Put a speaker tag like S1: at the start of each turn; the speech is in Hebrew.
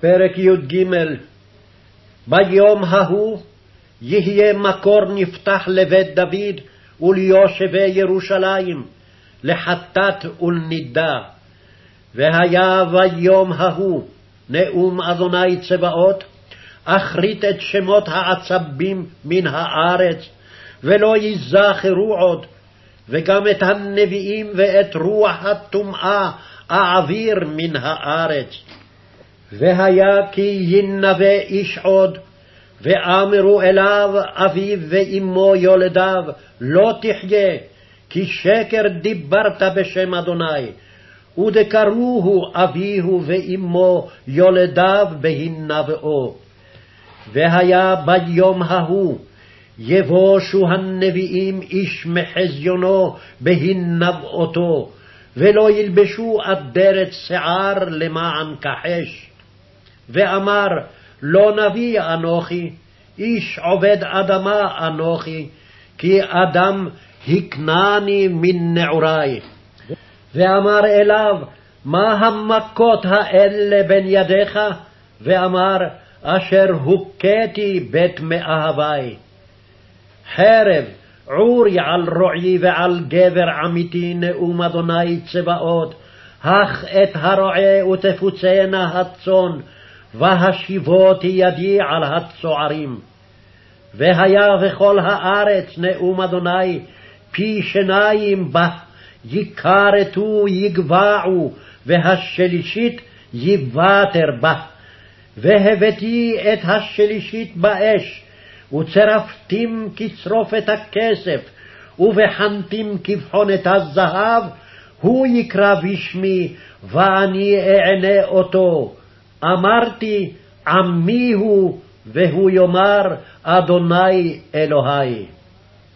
S1: פרק י"ג ביום ההוא יהיה מקור נפתח לבית דוד וליושבי ירושלים, לחטאת ולנידה. והיה ביום ההוא נאום אדוני צבאות, אחרית את שמות העצבים מן הארץ, ולא ייזכרו עוד, וגם את הנביאים ואת רוח הטומאה אעביר מן הארץ. והיה כי ינבא איש עוד, ואמרו אליו אביו ואמו יולדיו, לא תחיה, כי שקר דיברת בשם אדוני, ודקרוהו אביהו ואמו יולדיו בהנבאו. והיה ביום ההוא, יבושו הנביאים איש מחזיונו בהנבאותו, ולא ילבשו אדרת שיער למען כחש. ואמר, לא נביא אנוכי, איש עובד אדמה אנוכי, כי אדם הקנני מן נעורי. ואמר אליו, מה המכות האלה בין ידיך? ואמר, אשר הוכיתי בית מאהבי. חרב, עורי על רועי ועל גבר עמיתי נאום אדוני צבאות, הך את הרועה ותפוצנה הצאן, והשיבותי ידי על הצוערים. והיה בכל הארץ נאום אדוני, פי שניים בה, יכרתו יגבעו, והשלישית יבטר בה. והבאתי את השלישית באש, וצרפתים כצרופת הכסף, ובחנתים כבחונת הזהב, הוא יקרא בשמי, ואני אענה אותו. אמרתי, עמי הוא, והוא יאמר, אדוני אלוהי.